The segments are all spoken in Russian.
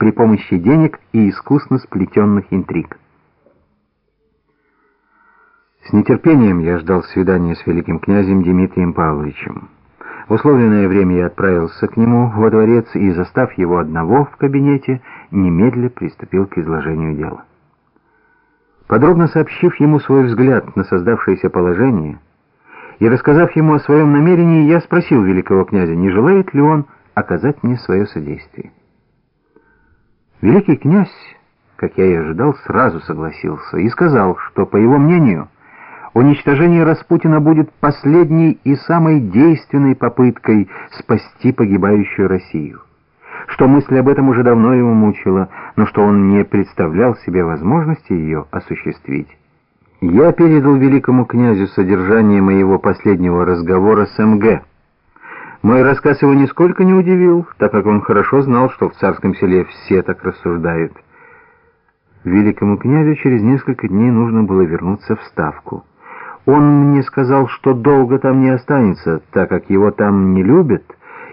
при помощи денег и искусно сплетенных интриг. С нетерпением я ждал свидания с великим князем Дмитрием Павловичем. В условленное время я отправился к нему во дворец и, застав его одного в кабинете, немедля приступил к изложению дела. Подробно сообщив ему свой взгляд на создавшееся положение и рассказав ему о своем намерении, я спросил великого князя, не желает ли он оказать мне свое содействие. Великий князь, как я и ожидал, сразу согласился и сказал, что, по его мнению, уничтожение Распутина будет последней и самой действенной попыткой спасти погибающую Россию, что мысль об этом уже давно его мучила, но что он не представлял себе возможности ее осуществить. Я передал великому князю содержание моего последнего разговора с МГ. Мой рассказ его нисколько не удивил, так как он хорошо знал, что в царском селе все так рассуждают. Великому князю через несколько дней нужно было вернуться в Ставку. Он мне сказал, что долго там не останется, так как его там не любят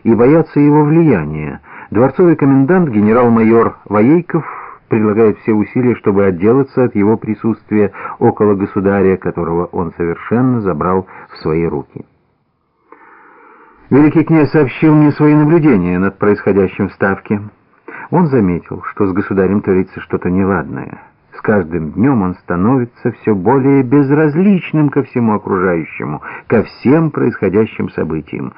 и боятся его влияния. Дворцовый комендант генерал-майор Воейков предлагает все усилия, чтобы отделаться от его присутствия около государя, которого он совершенно забрал в свои руки. Великий князь сообщил мне свои наблюдения над происходящим в Ставке. Он заметил, что с государем творится что-то неладное. С каждым днем он становится все более безразличным ко всему окружающему, ко всем происходящим событиям.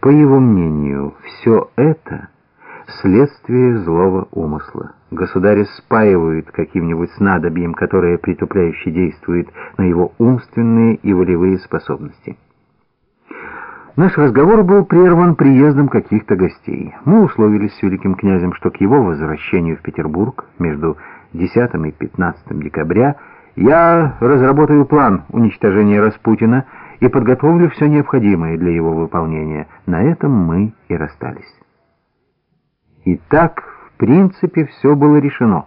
По его мнению, все это — следствие злого умысла. Государя спаивают каким-нибудь снадобьем, которое притупляюще действует на его умственные и волевые способности. Наш разговор был прерван приездом каких-то гостей. Мы условились с великим князем, что к его возвращению в Петербург между 10 и 15 декабря я разработаю план уничтожения Распутина и подготовлю все необходимое для его выполнения. На этом мы и расстались. И так, в принципе, все было решено.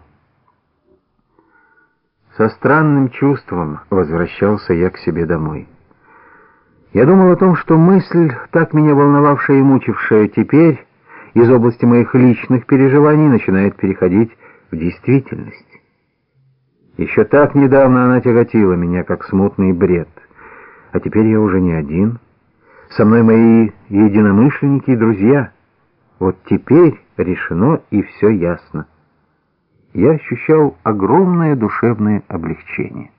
Со странным чувством возвращался я к себе домой. Я думал о том, что мысль, так меня волновавшая и мучившая теперь, из области моих личных переживаний начинает переходить в действительность. Еще так недавно она тяготила меня, как смутный бред. А теперь я уже не один. Со мной мои единомышленники и друзья. Вот теперь решено и все ясно. Я ощущал огромное душевное облегчение.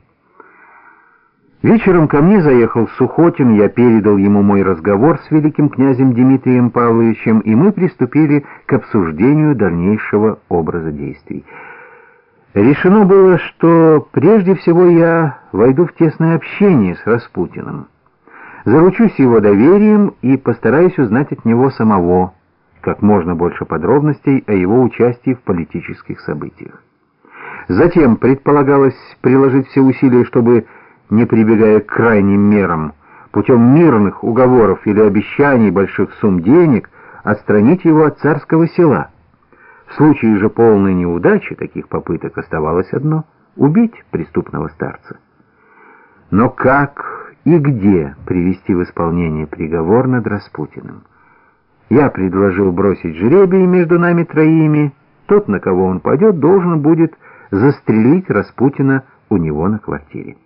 Вечером ко мне заехал Сухотин, я передал ему мой разговор с великим князем Дмитрием Павловичем, и мы приступили к обсуждению дальнейшего образа действий. Решено было, что прежде всего я войду в тесное общение с Распутиным. Заручусь его доверием и постараюсь узнать от него самого как можно больше подробностей о его участии в политических событиях. Затем предполагалось приложить все усилия, чтобы не прибегая к крайним мерам, путем мирных уговоров или обещаний больших сумм денег, отстранить его от царского села. В случае же полной неудачи таких попыток оставалось одно — убить преступного старца. Но как и где привести в исполнение приговор над Распутиным? Я предложил бросить жребий между нами троими. Тот, на кого он пойдет, должен будет застрелить Распутина у него на квартире.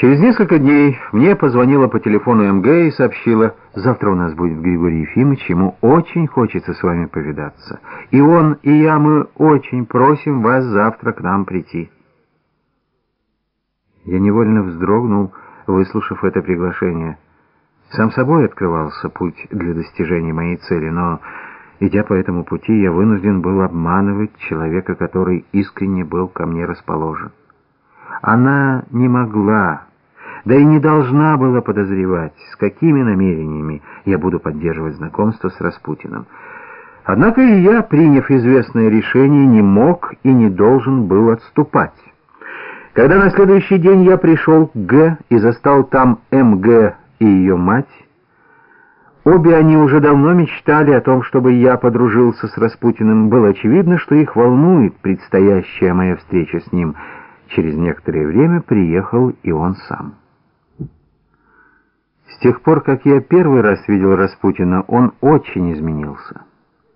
Через несколько дней мне позвонила по телефону МГ и сообщила, завтра у нас будет Григорий Ефимович, ему очень хочется с вами повидаться. И он, и я, мы очень просим вас завтра к нам прийти. Я невольно вздрогнул, выслушав это приглашение. Сам собой открывался путь для достижения моей цели, но, идя по этому пути, я вынужден был обманывать человека, который искренне был ко мне расположен. Она не могла да и не должна была подозревать, с какими намерениями я буду поддерживать знакомство с Распутиным. Однако и я, приняв известное решение, не мог и не должен был отступать. Когда на следующий день я пришел к Г и застал там МГ и ее мать, обе они уже давно мечтали о том, чтобы я подружился с Распутиным. Было очевидно, что их волнует предстоящая моя встреча с ним. Через некоторое время приехал и он сам. С тех пор, как я первый раз видел Распутина, он очень изменился.